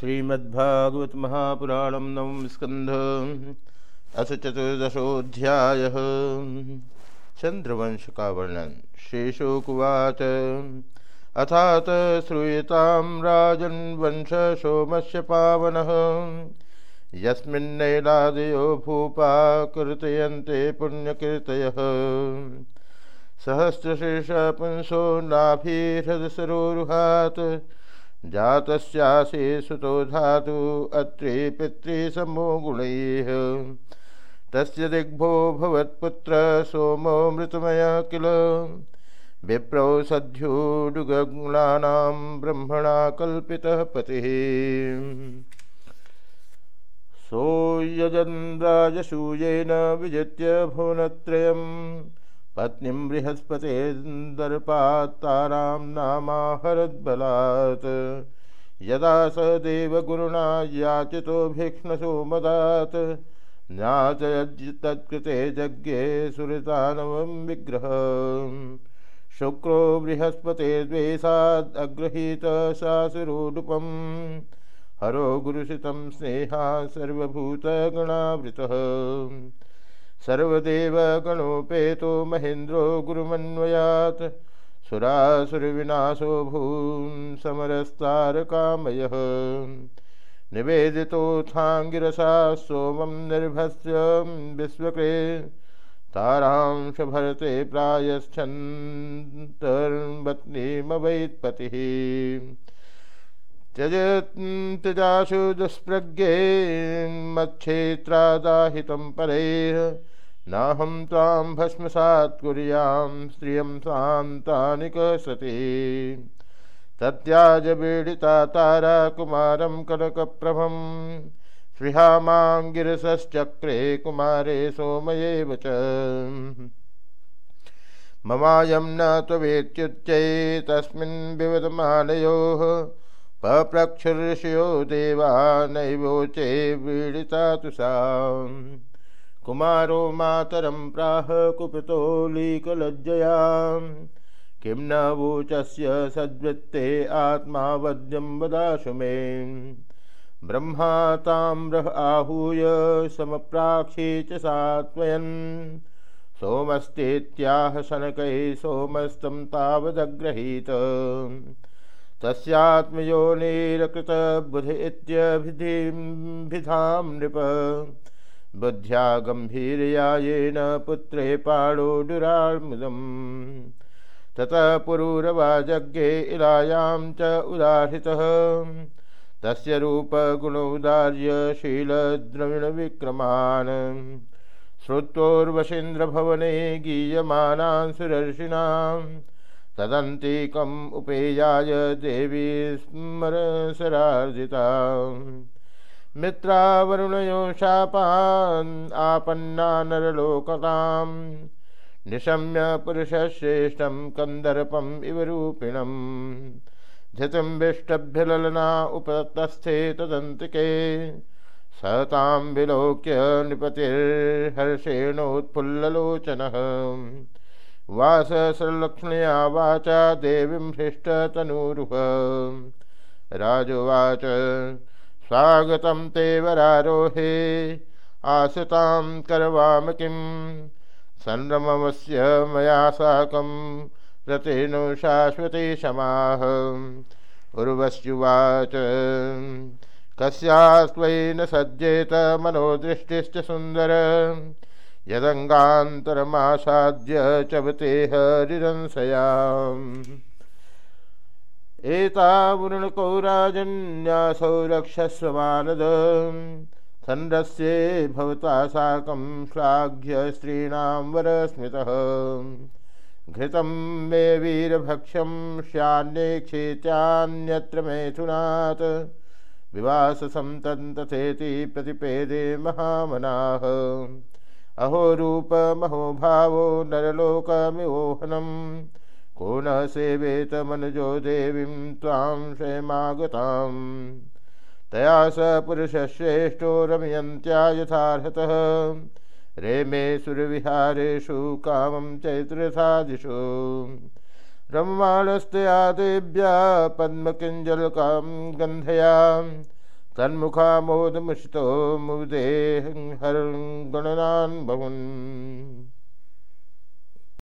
श्रीमद्भागवत महापुराण नवम स्कंध अथ चतुर्दशोध्याय चंद्रवंश का वर्णन शेषोकुवाच। अथात श्रूयतां राजन् वंश सोमस्य पावनः। यस्मिन्नैलादयो भूपा कीर्तयन्ते पुण्यकीर्तयः। सहस्रशीर्षपुंसो नाभिहृदसरोरुहात् जातस्यासे सुतो धातु अत्रे पितृसमो गुणैः। तस्य दिग्भो भवत्पुत्र सोमो मृतमय किल? विप्रौ सद्योडुगुणानां ब्रह्मणा कल्पितः पतिः। सोयजन्द्राजसूयेन विजित्य भुवनत्रयम्। पत्नी बृहस्पतिर्दर्पात्तारां नामाहरद्बलात्। यदा स देवगुरुणा याचितो भिक्ष्णसो मदात्। न्याचयत्कृते यज्ञे सुरतानवं विग्रह शुक्रो बृहस्पतिर्द्वेषादग्रहीत सासुरोडुपम् हरो गुरुषितं स्नेहा सर्वभूतगणावृतः। सर्वदेव गणोपेतो महेन्द्रो गुरुमन्वयात्। सुरासुरविनाशो भून् समरस्तारकामयः। निवेदितोत्थाङ्गिरसा सोमं निर्भस्य विश्वकृ तारांश भरते प्रायश्चन्तर्पत्नीमवैत्पतिः त्यजत्याशु दुष्प्रज्ञे मच्छेत्रादाहितं परैः। नाहं तां भस्मसात् कुर्यां स्त्रियं सान्तानिक सती तत्याजबीडिता तारा कुमारं कनकप्रभं। स्पृहामाङ्गिरसश्चक्रे कुमारे सोमयेव च। ममायं न त्ववेत्युच्चै तस्मिन् विवदमानयोः पप्रक्षुर्षयो देवा नैवोचे वीडिता तुषा कुमारो मातरं प्राह कुपितोलीकलज्जया किं न वोचस्य सद्वृत्ते आत्मा वद्यं वदाशु मे। ब्रह्मा ताम्रः आहूय समप्राक्षी च सात्वयन्। सोमस्तेत्याह शनकैः सोमस्तं तावदग्रहीत। तस्यात्मयोनिरकृतबुधि इत्यभिधिभिधां नृप। बुद्ध्या गम्भीरया येन पुत्रे पाणोडुरामुदम् ततः पुरूरवाजज्ञे इलायां च उदाहृतः। तस्य रूपगुणौदार्यशीलद्रविणविक्रमान् श्रुत्वोर्वशीन्द्रभवने गीयमानान् सुरर्षिणाम् तदन्तिकम् उपेयाय देवी स्मरसरार्जिता। मित्रावरुणयो शापान् आपन्ना नरलोकताम्। निशम्य पुरुषश्रेष्ठं कन्दर्पम् इव रूपिणम्। धृतिं विष्टभ्यललना उपतस्थे तदन्तिके। स विलोक्य नृपतिर्हर्षेणोत्फुल्ललोचनः। वास संलक्ष्णया वाचा देवीं हृष्टतनूरुह। राजुवाच, स्वागतं ते वरारोहे, आसतां करवाम किं? संरममस्य मया साकं रतेनो शाश्वती क्षमाः उर्वश्युवाच, कस्यास्त्वयि न सज्जेत, मनोदृष्टिश्च सुन्दर। यदङ्गान्तरमासाद्य चबते हरिदंसयाम् एतावृणको राजन्यासौ रक्षस्व मानद सन्रस्ये भवता साकं श्लाघ्य स्त्रीणां वरस्मृतः। घृतं मे वीरभक्ष्यं स्यान्नेक्षेत्यान्यत्र मैथुनात्। विवाससं तन्तथेति प्रतिपेदे महामनाः। अहो रूपमहो भावो नरलोकमिवोहनं को न सेवेत मनजो देवीं त्वां क्षयमागतां तया स पुरुषश्रेष्ठो रमयन्त्या यथार्हतः रेमे सुरविहारेषु कामं चैत्रसादिषु। रममाणस्तया देव्या पद्मकिञ्जलकां गन्धया तन्मुखा मोद मुष्टो मुदे हर गुणनान बहुन